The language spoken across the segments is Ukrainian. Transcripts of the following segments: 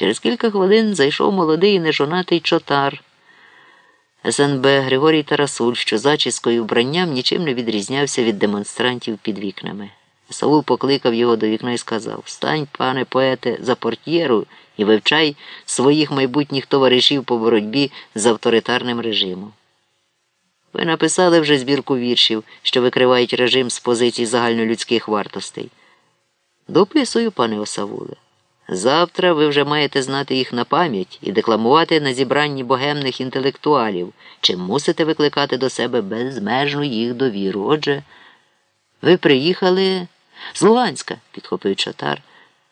Через кілька хвилин зайшов молодий і нежонатий чотар. СНБ Григорій Тарасуль, що зачіскою вбранням нічим не відрізнявся від демонстрантів під вікнами. Саул покликав його до вікна і сказав Стань, пане поете, за портьєру і вивчай своїх майбутніх товаришів по боротьбі з авторитарним режимом. Ви написали вже збірку віршів, що викривають режим з позицій загальнолюдських вартостей. Дописую, пане Осавуле. Завтра ви вже маєте знати їх на пам'ять і декламувати на зібранні богемних інтелектуалів, чим мусите викликати до себе безмежну їх довіру. Отже, ви приїхали з Луганська, підхопив чотар.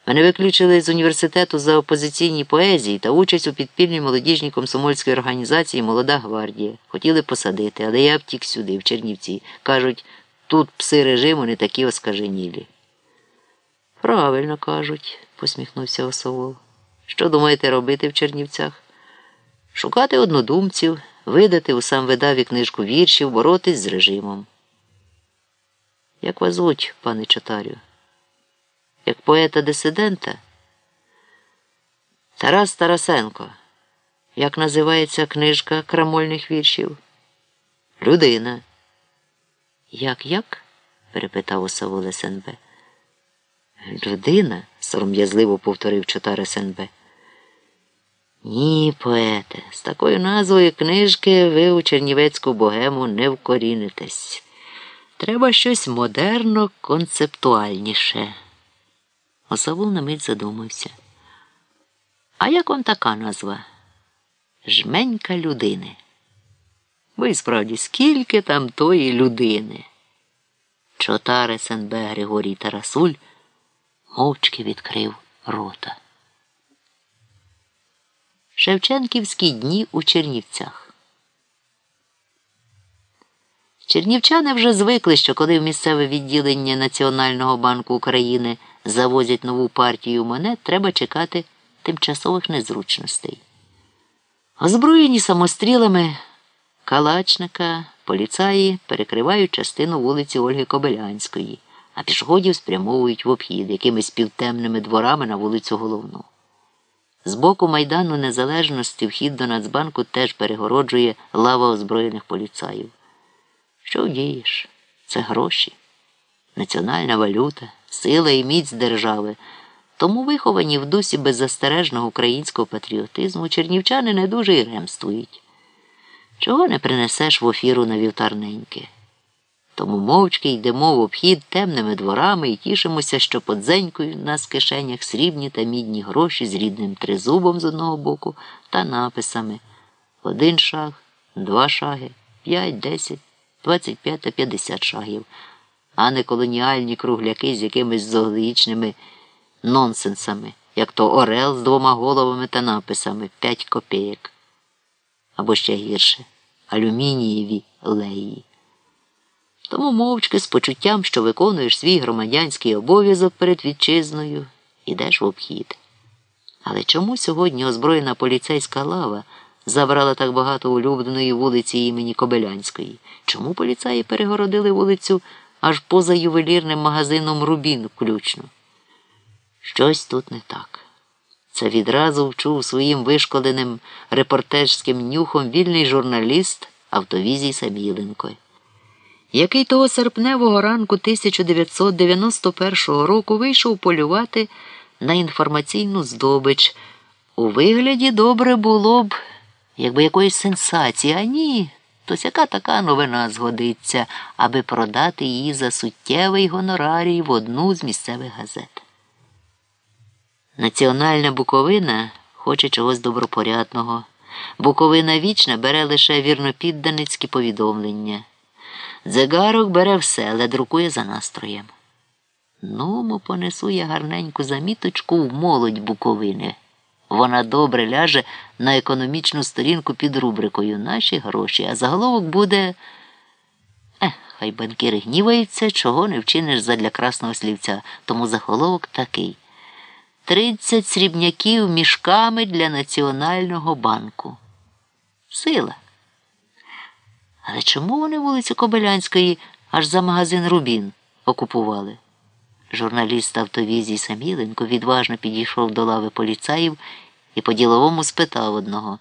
Мене виключили з університету за опозиційні поезії та участь у підпільній молодіжній комсомольській організації Молода гвардія. Хотіли посадити, але я втік сюди, в Чернівці. Кажуть, тут пси режиму не такі оскаженілі. Правильно кажуть, посміхнувся Осовол. Що думаєте робити в Чернівцях? Шукати однодумців, видати у сам видаві книжку віршів, боротись з режимом. Як вас звуть, пане чотарю? Як поета-дисидента? Тарас Тарасенко. Як називається книжка крамольних віршів? Людина. Як як? перепитав Осавул СНБ. Людина, сором'язливо повторив чотар СНБ. Ні, поете, з такою назвою книжки ви у Чернівецьку богему не вкорінитесь. Треба щось модерно концептуальніше. Осавул на мить задумався. А як вам така назва? Жменька людини. І справді, скільки там тої людини? Чотар СНБ Григорій Тарасуль мовчки відкрив рота. Шевченківські дні у Чернівцях. Чернівчани вже звикли, що коли в місцеве відділення Національного банку України завозять нову партію монет, треба чекати тимчасових незручностей. Озброєні самострілами калачника, поліцаї перекривають частину вулиці Ольги Кобилянської, а пішоходів спрямовують в обхід якимись півтемними дворами на вулицю Головну. З боку Майдану Незалежності вхід до Нацбанку теж перегороджує лава озброєних поліцаїв. Що вдієш? Це гроші, національна валюта, сила і міць держави. Тому виховані в дусі беззастережного українського патріотизму чернівчани не дуже й ремствують. Чого не принесеш в офіру на вівтарненьке? Тому мовчки йдемо в обхід темними дворами і тішимося, що подзенькою в нас в кишенях срібні та мідні гроші з рідним тризубом з одного боку та написами один шаг, два шаги, п'ять, десять. 25 та 50 шагів, а не колоніальні кругляки з якимись зоологічними нонсенсами, як то Орел з двома головами та написами 5 копійок. Або ще гірше алюмінієві леї. Тому мовчки з почуттям, що виконуєш свій громадянський обов'язок перед вітчизною, ідеш в обхід. Але чому сьогодні озброєна поліцейська лава? забрала так багато улюбленої вулиці імені Кобилянської. Чому поліцаї перегородили вулицю аж поза ювелірним магазином Рубін включно? Щось тут не так. Це відразу вчув своїм вишколеним репортерським нюхом вільний журналіст Автовізій Саміленко, який того серпневого ранку 1991 року вийшов полювати на інформаційну здобич. У вигляді добре було б якби якоїсь сенсації, а ні, то сяка така новина згодиться, аби продати її за суттєвий гонорарій в одну з місцевих газет. Національна Буковина хоче чогось добропорядного. Буковина вічна бере лише вірнопідданицькі повідомлення. Дзегарок бере все, але друкує за настроєм. Ну, мо понесу я гарненьку заміточку в молодь Буковини. Вона добре ляже на економічну сторінку під рубрикою Наші гроші, а заголовок буде. Ех, хай банкіри гніваються, чого не вчиниш задля красного слівця, тому заголовок такий. Тридцять срібняків мішками для Національного банку. Сила. Але чому вони вулицю Кобилянської аж за магазин Рубін окупували? Журналіст автовізії Саміленко відважно підійшов до лави поліцаїв і по-діловому спитав одного.